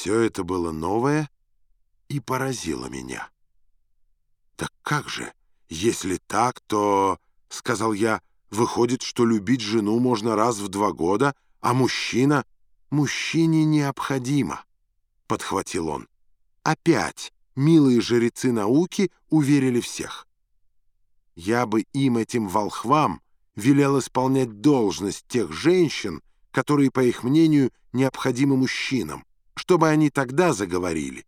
Все это было новое и поразило меня. «Так как же, если так, то, — сказал я, — выходит, что любить жену можно раз в два года, а мужчина... Мужчине необходимо, — подхватил он. Опять милые жрецы науки уверили всех. Я бы им, этим волхвам, велел исполнять должность тех женщин, которые, по их мнению, необходимы мужчинам, чтобы они тогда заговорили.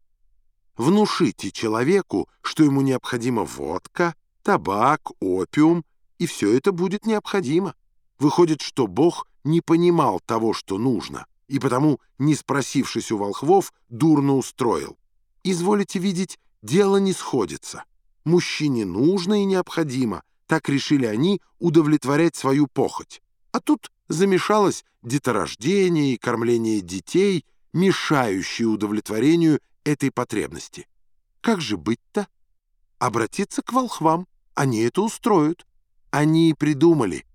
Внушите человеку, что ему необходима водка, табак, опиум, и все это будет необходимо. Выходит, что Бог не понимал того, что нужно, и потому, не спросившись у волхвов, дурно устроил. Изволите видеть, дело не сходится. Мужчине нужно и необходимо, так решили они удовлетворять свою похоть. А тут замешалось деторождение и кормление детей, мешающие удовлетворению этой потребности. Как же быть-то? Обратиться к волхвам. Они это устроят. Они и придумали.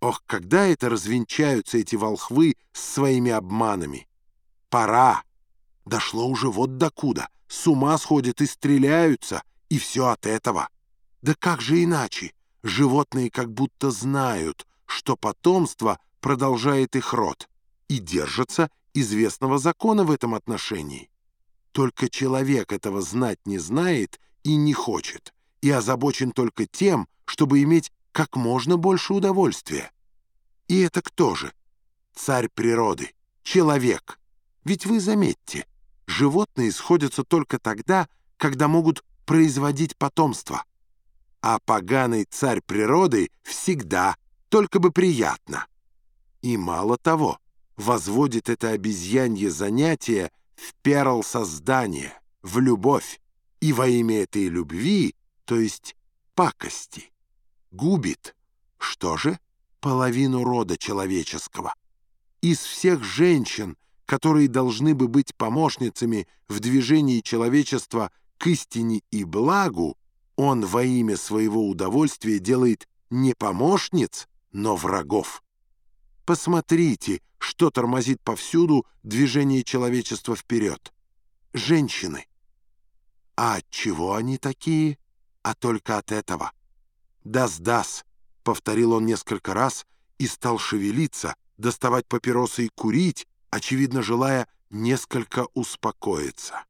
Ох, когда это развенчаются эти волхвы с своими обманами? Пора. Дошло уже вот докуда. С ума сходят и стреляются, и все от этого. Да как же иначе? Животные как будто знают, что потомство продолжает их род, и держатся известного закона в этом отношении. Только человек этого знать не знает и не хочет, и озабочен только тем, чтобы иметь как можно больше удовольствия. И это кто же? Царь природы, человек. Ведь вы заметьте, животные сходятся только тогда, когда могут производить потомство. А поганый царь природы всегда, только бы приятно. И мало того, возводит это обезьянье занятие в перл создания, в любовь, и во имя этой любви, то есть пакости, губит, что же, половину рода человеческого. Из всех женщин, которые должны бы быть помощницами в движении человечества к истине и благу, он во имя своего удовольствия делает не помощниц, но врагов. Посмотрите, что тормозит повсюду движение человечества вперед. Женщины. А от чего они такие? А только от этого. «Дас-дас», — повторил он несколько раз и стал шевелиться, доставать папиросы и курить, очевидно, желая несколько успокоиться.